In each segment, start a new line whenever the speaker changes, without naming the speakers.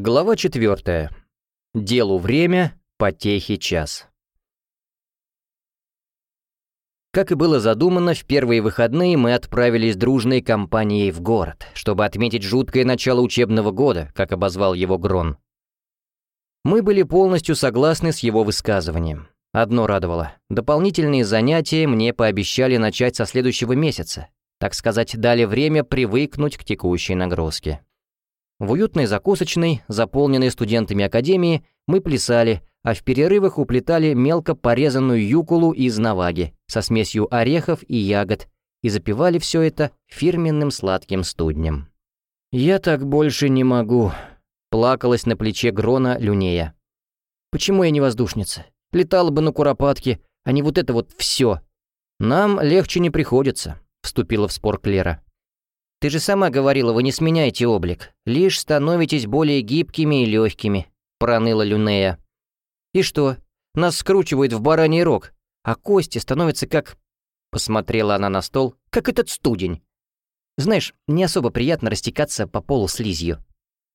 Глава четвертая. Делу время, потехи час. Как и было задумано, в первые выходные мы отправились дружной компанией в город, чтобы отметить жуткое начало учебного года, как обозвал его Грон. Мы были полностью согласны с его высказыванием. Одно радовало. Дополнительные занятия мне пообещали начать со следующего месяца. Так сказать, дали время привыкнуть к текущей нагрузке. В уютной закусочной, заполненной студентами академии, мы плясали, а в перерывах уплетали мелко порезанную юкулу из наваги со смесью орехов и ягод и запивали все это фирменным сладким студнем. «Я так больше не могу», — плакалась на плече Грона Люнея. «Почему я не воздушница? Летала бы на куропатке, а не вот это вот все. Нам легче не приходится», — вступила в спор Клера. «Ты же сама говорила, вы не сменяете облик, лишь становитесь более гибкими и легкими», — проныла Люнея. «И что? Нас скручивают в бараний рог, а кости становятся как...» Посмотрела она на стол, как этот студень. Знаешь, не особо приятно растекаться по полу слизью.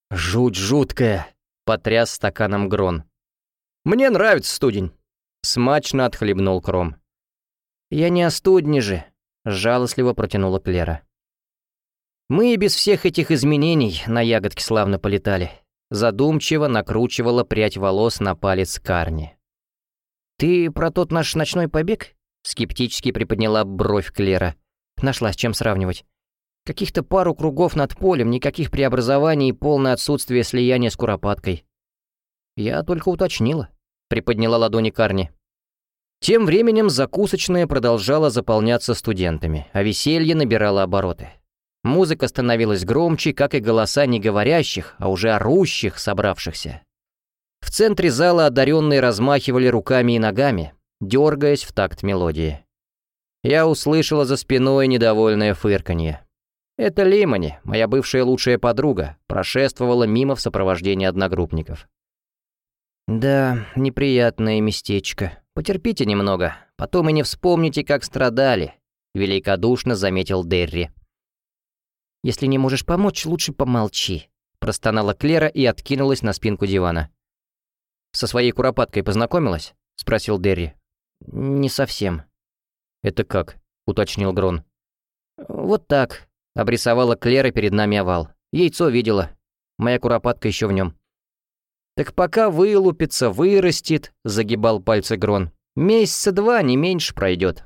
«Жуть жуткая», — потряс стаканом Грон. «Мне нравится студень», — смачно отхлебнул Кром. «Я не о студне же», — жалостливо протянула Клера. Мы и без всех этих изменений на ягодки славно полетали. Задумчиво накручивала прядь волос на палец Карни. «Ты про тот наш ночной побег?» Скептически приподняла бровь Клера. Нашла с чем сравнивать. Каких-то пару кругов над полем, никаких преобразований и полное отсутствие слияния с куропаткой. Я только уточнила. Приподняла ладони Карни. Тем временем закусочная продолжала заполняться студентами, а веселье набирало обороты. Музыка становилась громче, как и голоса не говорящих, а уже орущих собравшихся. В центре зала одаренные размахивали руками и ногами, дергаясь в такт мелодии. Я услышала за спиной недовольное фырканье. Это Лимани, моя бывшая лучшая подруга, прошествовала мимо в сопровождении одногруппников. «Да, неприятное местечко. Потерпите немного, потом и не вспомните, как страдали», — великодушно заметил Дерри. «Если не можешь помочь, лучше помолчи», — простонала Клера и откинулась на спинку дивана. «Со своей куропаткой познакомилась?» — спросил Дерри. «Не совсем». «Это как?» — уточнил Грон. «Вот так», — обрисовала Клера перед нами овал. «Яйцо видела. Моя куропатка еще в нем». «Так пока вылупится, вырастет», — загибал пальцы Грон. «Месяца два, не меньше пройдет».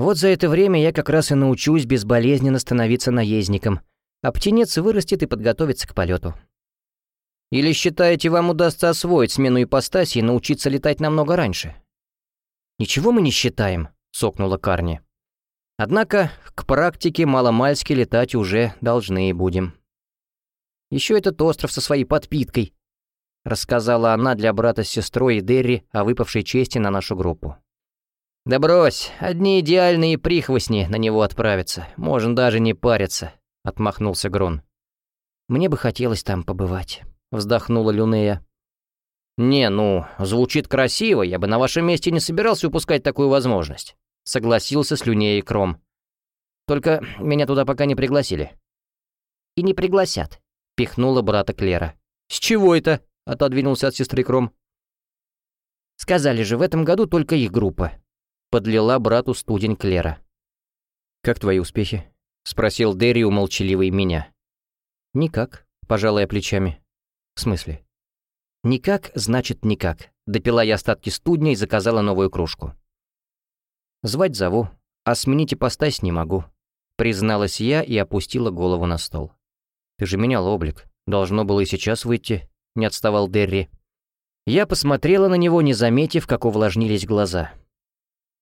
Вот за это время я как раз и научусь безболезненно становиться наездником, а птенец вырастет и подготовится к полету. Или считаете, вам удастся освоить смену ипостаси и научиться летать намного раньше? Ничего мы не считаем, сокнула Карни. Однако к практике маломальски летать уже должны будем. Еще этот остров со своей подпиткой, рассказала она для брата с сестрой и Дерри о выпавшей чести на нашу группу. «Да брось, одни идеальные прихвостни на него отправятся, можно даже не париться», — отмахнулся Грон. «Мне бы хотелось там побывать», — вздохнула Люнея. «Не, ну, звучит красиво, я бы на вашем месте не собирался упускать такую возможность», — согласился с Люнеей Кром. «Только меня туда пока не пригласили». «И не пригласят», — пихнула брата Клера. «С чего это?» — отодвинулся от сестры Кром. «Сказали же, в этом году только их группа», Подлила брату студень Клера. «Как твои успехи?» — спросил Дерри у молчаливой меня. «Никак», — пожалая плечами. «В смысле?» «Никак, значит, никак». Допила я остатки студня и заказала новую кружку. «Звать зову, а сменить ипостась не могу», — призналась я и опустила голову на стол. «Ты же менял облик. Должно было и сейчас выйти», — не отставал Дерри. Я посмотрела на него, не заметив, как увлажнились глаза.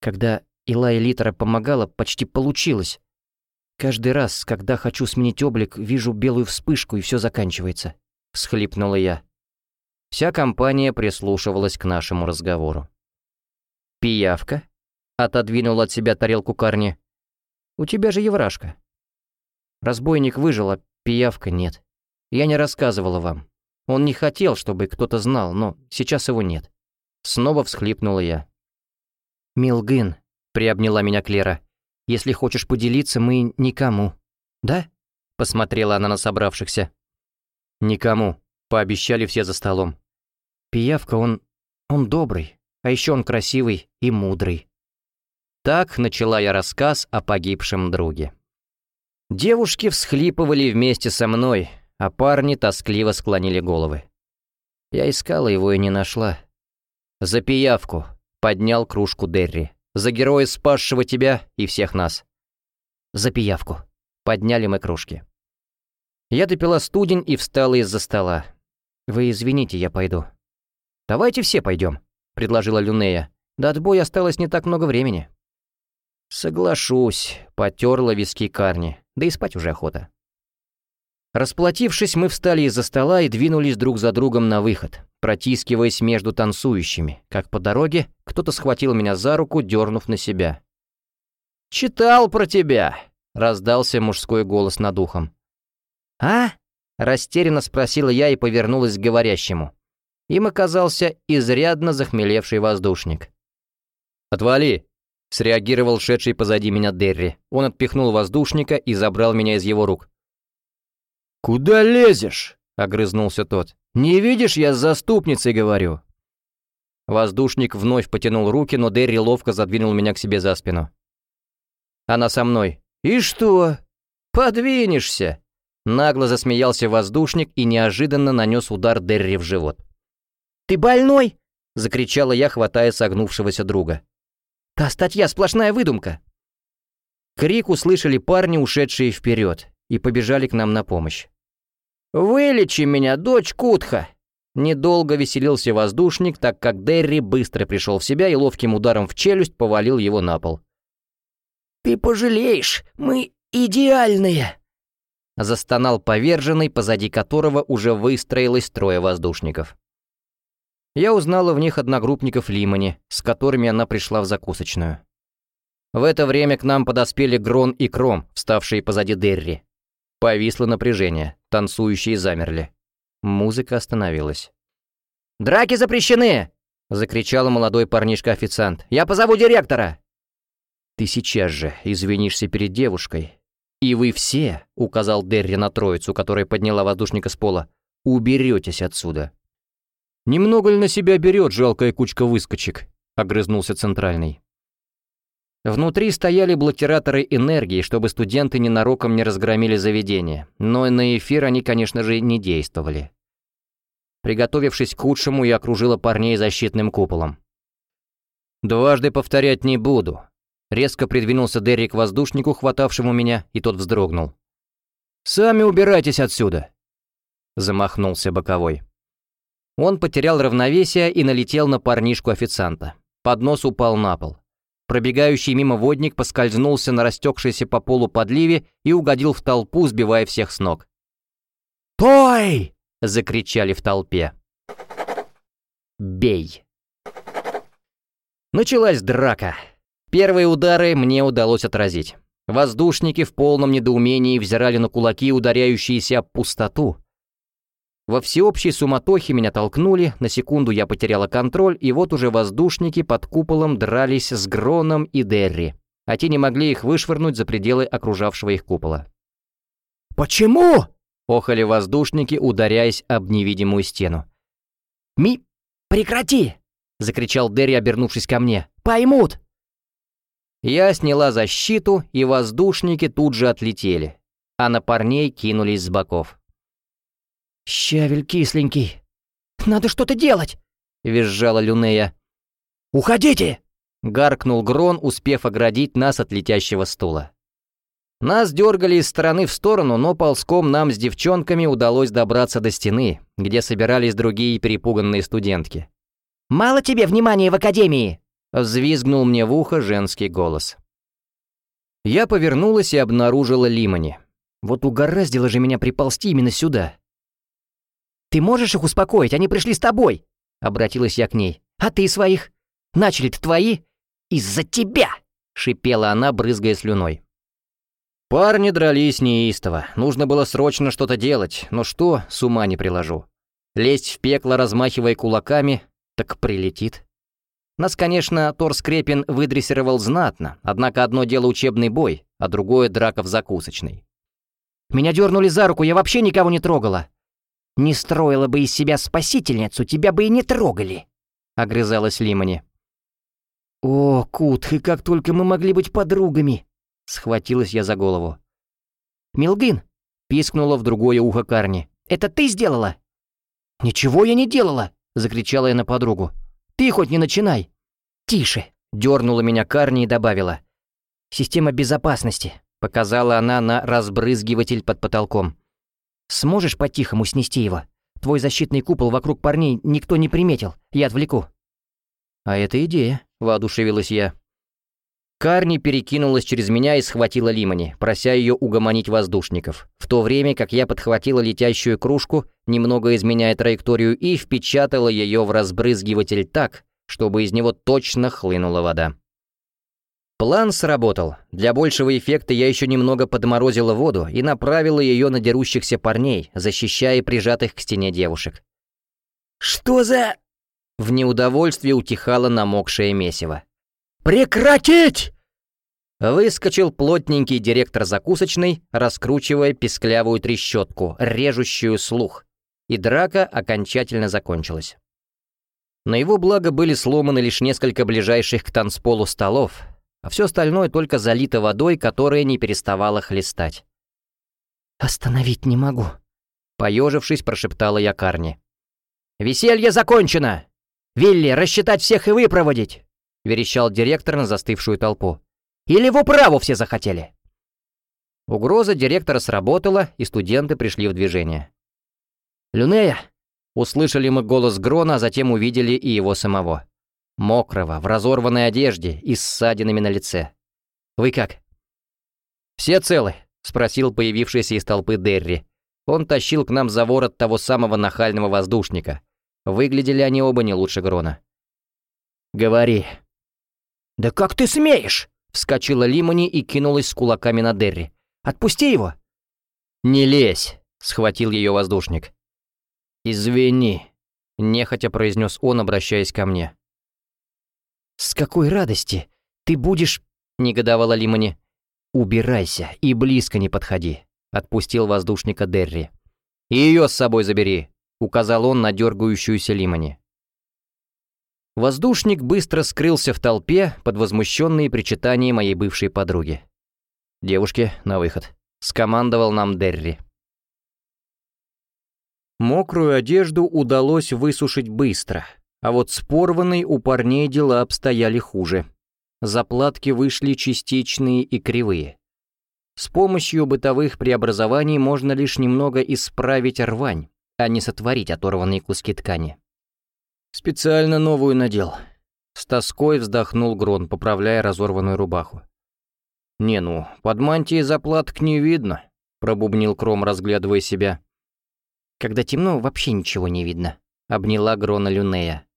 Когда Илая Литера помогала, почти получилось. Каждый раз, когда хочу сменить облик, вижу белую вспышку, и все заканчивается. Всхлипнула я. Вся компания прислушивалась к нашему разговору. «Пиявка?» — отодвинул от себя тарелку Карни. «У тебя же еврашка». Разбойник выжил, а пиявка нет. Я не рассказывала вам. Он не хотел, чтобы кто-то знал, но сейчас его нет. Снова всхлипнула я. «Милгын», — приобняла меня Клера, — «если хочешь поделиться, мы никому». «Да?» — посмотрела она на собравшихся. «Никому», — пообещали все за столом. «Пиявка, он... он добрый, а еще он красивый и мудрый». Так начала я рассказ о погибшем друге. Девушки всхлипывали вместе со мной, а парни тоскливо склонили головы. Я искала его и не нашла. «За пиявку!» — поднял кружку Дерри. «За героя, спасшего тебя и всех нас!» «За пиявку!» — подняли мы кружки. Я допила студень и встала из-за стола. «Вы извините, я пойду». «Давайте все пойдем», — предложила Люнея. «До отбоя осталось не так много времени». «Соглашусь», — потерла виски Карни, да и спать уже охота. Расплатившись, мы встали из-за стола и двинулись друг за другом на выход, протискиваясь между танцующими, как по дороге кто-то схватил меня за руку, дернув на себя. «Читал про тебя!» — раздался мужской голос над ухом. «А?» — растерянно спросила я и повернулась к говорящему. Им оказался изрядно захмелевший воздушник. «Отвали!» — среагировал шедший позади меня Дерри. Он отпихнул воздушника и забрал меня из его рук. «Куда лезешь?» — огрызнулся тот. «Не видишь, я с заступницей говорю». Воздушник вновь потянул руки, но Дерри ловко задвинул меня к себе за спину. Она со мной. «И что? Подвинешься!» Нагло засмеялся воздушник и неожиданно нанес удар Дерри в живот. «Ты больной?» — закричала я, хватая согнувшегося друга. «Та статья сплошная выдумка!» Крик услышали парни, ушедшие вперед и побежали к нам на помощь. «Вылечи меня, дочь Кутха!» Недолго веселился воздушник, так как Дерри быстро пришел в себя и ловким ударом в челюсть повалил его на пол. «Ты пожалеешь, мы идеальные!» Застонал поверженный, позади которого уже выстроилось трое воздушников. Я узнала в них одногруппников Лимани, с которыми она пришла в закусочную. В это время к нам подоспели Грон и Кром, вставшие позади Дерри. Повисло напряжение, танцующие замерли. Музыка остановилась. «Драки запрещены!» — закричал молодой парнишка-официант. «Я позову директора!» «Ты сейчас же извинишься перед девушкой. И вы все, — указал Дерри на троицу, которая подняла воздушника с пола, — уберетесь отсюда». «Немного ли на себя берет жалкая кучка выскочек?» — огрызнулся Центральный. Внутри стояли блокираторы энергии, чтобы студенты ненароком не разгромили заведение, но на эфир они, конечно же, не действовали. Приготовившись к худшему, я окружила парней защитным куполом. «Дважды повторять не буду». Резко придвинулся Дерри к воздушнику, хватавшему меня, и тот вздрогнул. «Сами убирайтесь отсюда!» Замахнулся боковой. Он потерял равновесие и налетел на парнишку-официанта. Поднос упал на пол. Пробегающий мимо водник поскользнулся на растекшейся по полу подливе и угодил в толпу, сбивая всех с ног. «Пой!» — закричали в толпе. «Бей!» Началась драка. Первые удары мне удалось отразить. Воздушники в полном недоумении взирали на кулаки, ударяющиеся об пустоту. Во всеобщей суматохе меня толкнули, на секунду я потеряла контроль, и вот уже воздушники под куполом дрались с Гроном и Дерри, а те не могли их вышвырнуть за пределы окружавшего их купола. «Почему?» — охали воздушники, ударяясь об невидимую стену. «Ми... прекрати!» — закричал Дерри, обернувшись ко мне. «Поймут!» Я сняла защиту, и воздушники тут же отлетели, а на парней кинулись с боков. «Щавель кисленький! Надо что-то делать!» — визжала Люнея. «Уходите!» — гаркнул Грон, успев оградить нас от летящего стула. Нас дергали из стороны в сторону, но ползком нам с девчонками удалось добраться до стены, где собирались другие перепуганные студентки. «Мало тебе внимания в академии!» — взвизгнул мне в ухо женский голос. Я повернулась и обнаружила Лимани. Вот угораздило же меня приползти именно сюда. «Ты можешь их успокоить? Они пришли с тобой!» Обратилась я к ней. «А ты своих? Начали-то твои? Из-за тебя!» Шипела она, брызгая слюной. Парни дрались неистово. Нужно было срочно что-то делать, но что, с ума не приложу. Лезть в пекло, размахивая кулаками, так прилетит. Нас, конечно, Тор Скрепин выдрессировал знатно, однако одно дело учебный бой, а другое — драка в закусочной. «Меня дернули за руку, я вообще никого не трогала!» Не строила бы из себя спасительницу, тебя бы и не трогали!» — огрызалась Лимони. «О, Кут, и как только мы могли быть подругами!» — схватилась я за голову. «Милгин!» — пискнула в другое ухо Карни. «Это ты сделала?» «Ничего я не делала!» — закричала я на подругу. «Ты хоть не начинай!» «Тише!» — дернула меня Карни и добавила. «Система безопасности», — показала она на разбрызгиватель под потолком. «Сможешь по-тихому снести его? Твой защитный купол вокруг парней никто не приметил. Я отвлеку». «А это идея», — воодушевилась я. Карни перекинулась через меня и схватила Лимони, прося ее угомонить воздушников, в то время как я подхватила летящую кружку, немного изменяя траекторию, и впечатала ее в разбрызгиватель так, чтобы из него точно хлынула вода. План сработал. Для большего эффекта я еще немного подморозила воду и направила ее на дерущихся парней, защищая прижатых к стене девушек. «Что за...» В неудовольствии утихало намокшее месиво. «Прекратить!» Выскочил плотненький директор закусочной, раскручивая песклявую трещотку, режущую слух, и драка окончательно закончилась. На его благо были сломаны лишь несколько ближайших к танцполу столов, а все остальное только залито водой, которая не переставала хлестать. «Остановить не могу», — поежившись, прошептала я Карни. «Веселье закончено! Вилли, рассчитать всех и выпроводить!» — верещал директор на застывшую толпу. «Или в управу все захотели!» Угроза директора сработала, и студенты пришли в движение. «Люнея!» — услышали мы голос Грона, а затем увидели и его самого мокрого, в разорванной одежде и с ссадинами на лице. «Вы как?» «Все целы?» — спросил появившийся из толпы Дерри. Он тащил к нам за ворот того самого нахального воздушника. Выглядели они оба не лучше Грона. «Говори». «Да как ты смеешь?» — вскочила Лимони и кинулась с кулаками на Дерри. «Отпусти его!» «Не лезь!» — схватил ее воздушник. «Извини», — нехотя произнес он, обращаясь ко мне. «С какой радости? Ты будешь...» — негодовала Лимони. «Убирайся и близко не подходи», — отпустил воздушника Дерри. «И ее с собой забери», — указал он на дергающуюся Лимони. Воздушник быстро скрылся в толпе под возмущенные причитания моей бывшей подруги. «Девушки, на выход», — скомандовал нам Дерри. Мокрую одежду удалось высушить быстро — а вот с порванной у парней дела обстояли хуже. Заплатки вышли частичные и кривые. С помощью бытовых преобразований можно лишь немного исправить рвань, а не сотворить оторванные куски ткани. Специально новую надел. С тоской вздохнул Грон, поправляя разорванную рубаху. «Не ну, под мантией заплаток не видно», — пробубнил Кром, разглядывая себя. «Когда темно, вообще ничего не видно», — обняла Грона Люнея.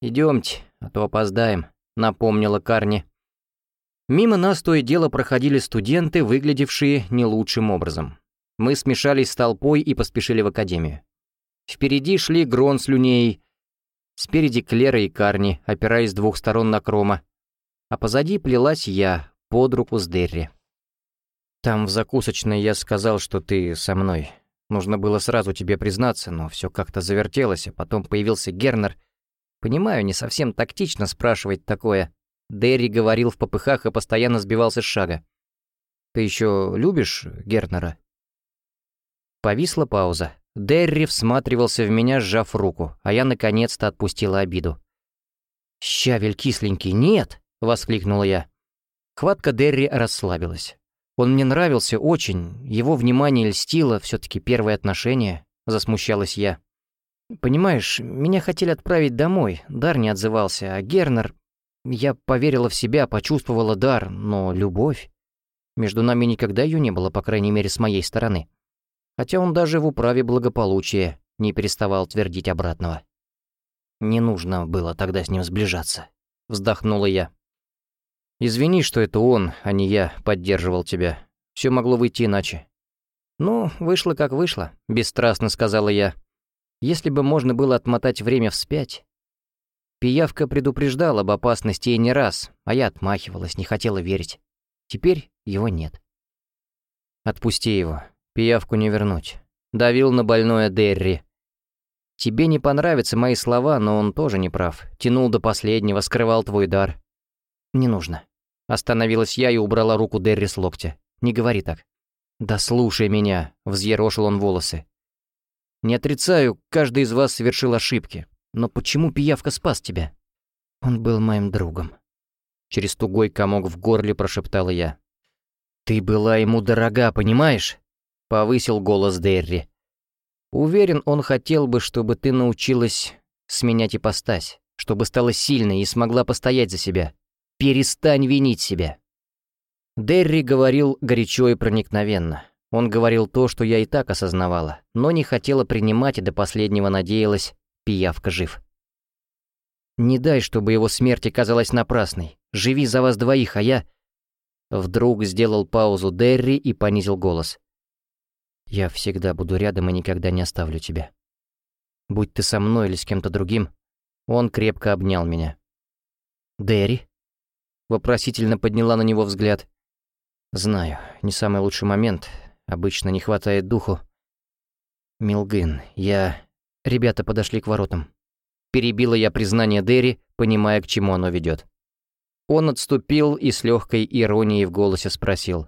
«Идемте, а то опоздаем», — напомнила Карни. Мимо нас то и дело проходили студенты, выглядевшие не лучшим образом. Мы смешались с толпой и поспешили в академию. Впереди шли Грон с Люнеей, спереди Клера и Карни, опираясь с двух сторон на Крома, а позади плелась я, под руку с Дерри. «Там в закусочной я сказал, что ты со мной. Нужно было сразу тебе признаться, но все как-то завертелось, а потом появился Гернер — Понимаю, не совсем тактично спрашивать такое. Дерри говорил в попыхах и постоянно сбивался с шага. «Ты еще любишь Гернера?» Повисла пауза. Дерри всматривался в меня, сжав руку, а я наконец-то отпустила обиду. «Щавель кисленький, нет!» — воскликнула я. Хватка Дерри расслабилась. Он мне нравился очень, его внимание льстило, все таки первое отношение, засмущалась я. Понимаешь, меня хотели отправить домой, дар не отзывался, а Гернер... Я поверила в себя, почувствовала дар, но любовь... Между нами никогда ее не было, по крайней мере, с моей стороны. Хотя он даже в управе благополучия не переставал твердить обратного. «Не нужно было тогда с ним сближаться», — вздохнула я. «Извини, что это он, а не я, поддерживал тебя. Все могло выйти иначе». «Ну, вышло как вышло», — бесстрастно сказала я. Если бы можно было отмотать время вспять... Пиявка предупреждала об опасности и не раз, а я отмахивалась, не хотела верить. Теперь его нет. Отпусти его. Пиявку не вернуть. давил на больное Дерри. Тебе не понравятся мои слова, но он тоже не прав. Тянул до последнего, скрывал твой дар. Не нужно. Остановилась я и убрала руку Дерри с локтя. Не говори так. Да слушай меня, взъерошил он волосы. Не отрицаю, каждый из вас совершил ошибки. Но почему пиявка спас тебя? Он был моим другом. Через тугой комок в горле прошептала я. «Ты была ему дорога, понимаешь?» — повысил голос Дерри. «Уверен, он хотел бы, чтобы ты научилась сменять ипостась, чтобы стала сильной и смогла постоять за себя. Перестань винить себя». Дерри говорил горячо и проникновенно. Он говорил то, что я и так осознавала, но не хотела принимать и до последнего надеялась, пиявка жив. «Не дай, чтобы его смерть оказалась напрасной. Живи за вас двоих, а я...» Вдруг сделал паузу Дерри и понизил голос. «Я всегда буду рядом и никогда не оставлю тебя. Будь ты со мной или с кем-то другим». Он крепко обнял меня. «Дерри?» Вопросительно подняла на него взгляд. «Знаю, не самый лучший момент. Обычно не хватает духу. Милгын, я... Ребята подошли к воротам. Перебила я признание Дерри, понимая, к чему оно ведет. Он отступил и с легкой иронией в голосе спросил.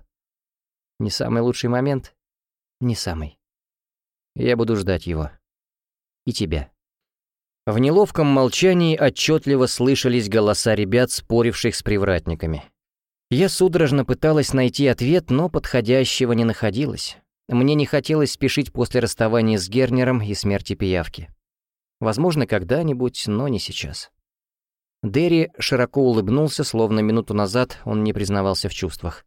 «Не самый лучший момент?» «Не самый. Я буду ждать его. И тебя». В неловком молчании отчетливо слышались голоса ребят, споривших с привратниками. Я судорожно пыталась найти ответ, но подходящего не находилось. Мне не хотелось спешить после расставания с Гернером и смерти пиявки. Возможно, когда-нибудь, но не сейчас. Дерри широко улыбнулся, словно минуту назад он не признавался в чувствах.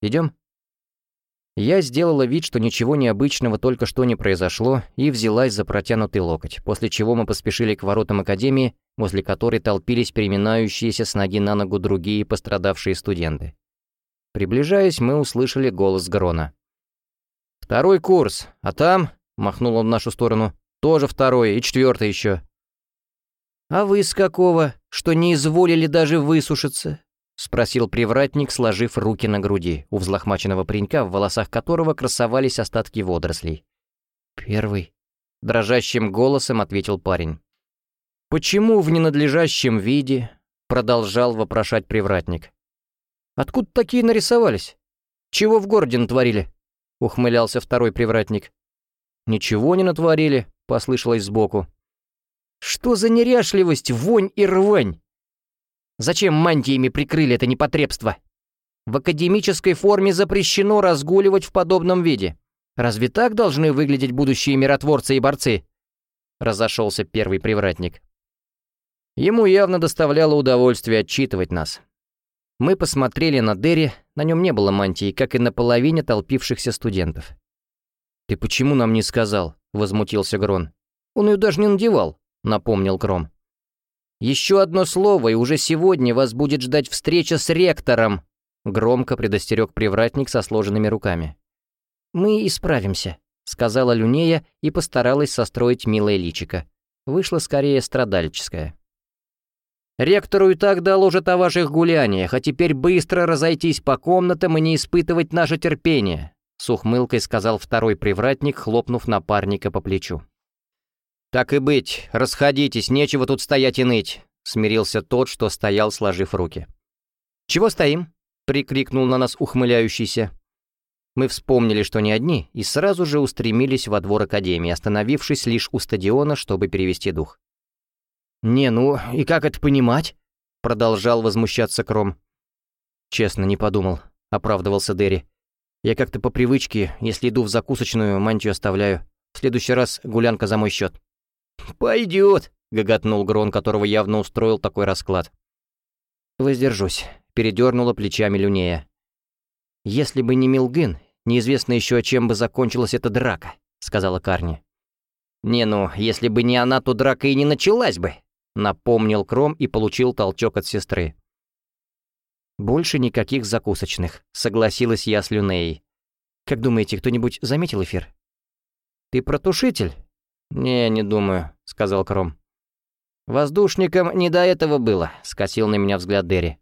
Идем? Я сделала вид, что ничего необычного только что не произошло, и взялась за протянутый локоть, после чего мы поспешили к воротам Академии, возле которой толпились переминающиеся с ноги на ногу другие пострадавшие студенты. Приближаясь, мы услышали голос Грона. «Второй курс, а там...» — махнул он в нашу сторону. «Тоже второй и четвертый еще». «А вы с какого, что не изволили даже высушиться?» — спросил привратник, сложив руки на груди, у взлохмаченного паренька, в волосах которого красовались остатки водорослей. «Первый», — дрожащим голосом ответил парень. «Почему в ненадлежащем виде?» — продолжал вопрошать привратник. «Откуда такие нарисовались? Чего в городе натворили?» — ухмылялся второй привратник. «Ничего не натворили», — послышалось сбоку. Что за неряшливость, вонь и рвань? Зачем мантиями прикрыли это непотребство? В академической форме запрещено разгуливать в подобном виде. Разве так должны выглядеть будущие миротворцы и борцы? Разошелся первый привратник. Ему явно доставляло удовольствие отчитывать нас. Мы посмотрели на Дерри, на нем не было мантии, как и на половине толпившихся студентов. «Ты почему нам не сказал?» — возмутился Грон. «Он ее даже не надевал» напомнил Кром. «Еще одно слово, и уже сегодня вас будет ждать встреча с ректором», громко предостерег привратник со сложенными руками. «Мы исправимся», — сказала Люнея и постаралась состроить милое личико. Вышло скорее страдальческое. «Ректору и так доложат о ваших гуляниях, а теперь быстро разойтись по комнатам и не испытывать наше терпение», — с ухмылкой сказал второй привратник, хлопнув напарника по плечу. «Так и быть, расходитесь, нечего тут стоять и ныть», — смирился тот, что стоял, сложив руки. «Чего стоим?» — прикрикнул на нас ухмыляющийся. Мы вспомнили, что не одни, и сразу же устремились во двор Академии, остановившись лишь у стадиона, чтобы перевести дух. «Не, ну и как это понимать?» — продолжал возмущаться Кром. «Честно, не подумал», — оправдывался Дерри. «Я как-то по привычке, если иду в закусочную, мантию оставляю. В следующий раз гулянка за мой счет. «Пойдет», — гоготнул Грон, которого явно устроил такой расклад. «Воздержусь», — передернула плечами Люнея. «Если бы не Милгын, неизвестно еще, чем бы закончилась эта драка», — сказала Карни. «Не ну, если бы не она, то драка и не началась бы», — напомнил Кром и получил толчок от сестры. «Больше никаких закусочных», — согласилась я с Люнеей. «Как думаете, кто-нибудь заметил эфир?» «Ты протушитель?» «Не, не думаю», — сказал Кром. «Воздушникам не до этого было», — скосил на меня взгляд Дерри.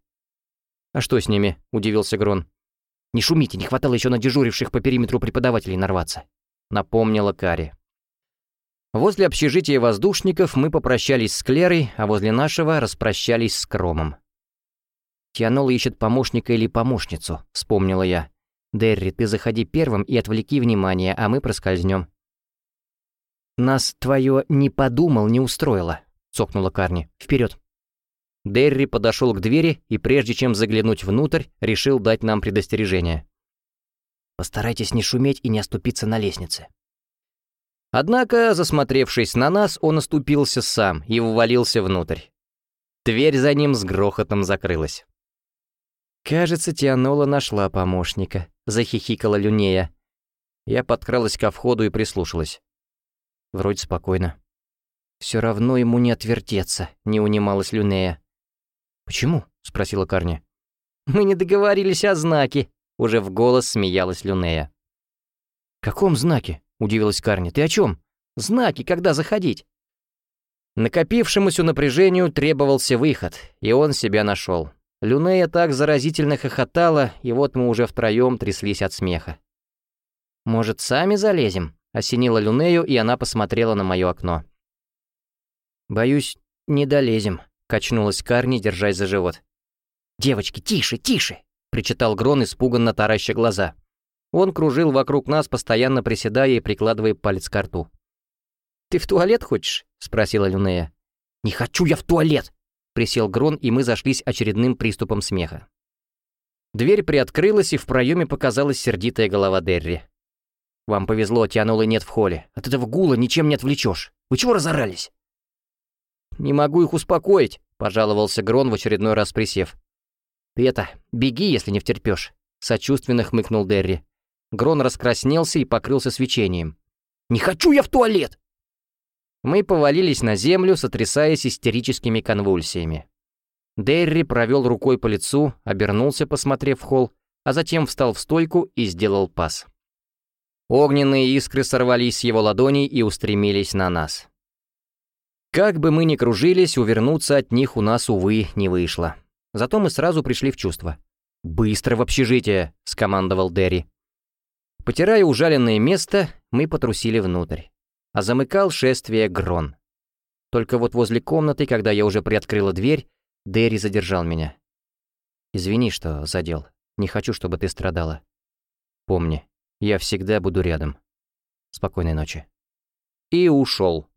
«А что с ними?» — удивился Грон. «Не шумите, не хватало еще на дежуривших по периметру преподавателей нарваться». напомнила Кари. Возле общежития воздушников мы попрощались с Клерой, а возле нашего распрощались с Кромом. «Тианол ищет помощника или помощницу», — вспомнила я. «Дерри, ты заходи первым и отвлеки внимание, а мы проскользнем». «Нас твое «не подумал» не устроило», — цокнула Карни. «Вперед!» Дерри подошел к двери и, прежде чем заглянуть внутрь, решил дать нам предостережение. «Постарайтесь не шуметь и не оступиться на лестнице». Однако, засмотревшись на нас, он оступился сам и ввалился внутрь. Дверь за ним с грохотом закрылась. «Кажется, Тианола нашла помощника», — захихикала Люнея. Я подкралась ко входу и прислушалась. Вроде спокойно. Все равно ему не отвертеться», — не унималась Люнея. «Почему?» — спросила Карни. «Мы не договорились о знаке», — уже в голос смеялась Люнея. «Каком знаке?» — удивилась Карни. «Ты о чем? Знаки, когда заходить?» Накопившемуся напряжению требовался выход, и он себя нашел. Люнея так заразительно хохотала, и вот мы уже втроем тряслись от смеха. «Может, сами залезем?» — осенила Люнею, и она посмотрела на мое окно. «Боюсь, не долезем», — качнулась Карни, держась за живот. «Девочки, тише, тише!» — причитал Грон, испуганно тараща глаза. Он кружил вокруг нас, постоянно приседая и прикладывая палец к рту. «Ты в туалет хочешь?» — спросила Люнея. «Не хочу я в туалет!» Присел Грон, и мы зашлись очередным приступом смеха. Дверь приоткрылась, и в проеме показалась сердитая голова Дерри. «Вам повезло, Тианулы нет в холле. От этого гула ничем не отвлечешь. Вы чего разорались?» «Не могу их успокоить», — пожаловался Грон в очередной раз присев. «Ты это, беги, если не втерпёшь», — сочувственно хмыкнул Дерри. Грон раскраснелся и покрылся свечением. «Не хочу я в туалет!» Мы повалились на землю, сотрясаясь истерическими конвульсиями. Дерри провел рукой по лицу, обернулся, посмотрев в холл, а затем встал в стойку и сделал пас. Огненные искры сорвались с его ладоней и устремились на нас. Как бы мы ни кружились, увернуться от них у нас, увы, не вышло. Зато мы сразу пришли в чувство. «Быстро в общежитие!» — скомандовал Дерри. Потирая ужаленное место, мы потрусили внутрь а замыкал шествие Грон. Только вот возле комнаты, когда я уже приоткрыла дверь, Дерри задержал меня. «Извини, что задел. Не хочу, чтобы ты страдала. Помни, я всегда буду рядом. Спокойной ночи». И ушел.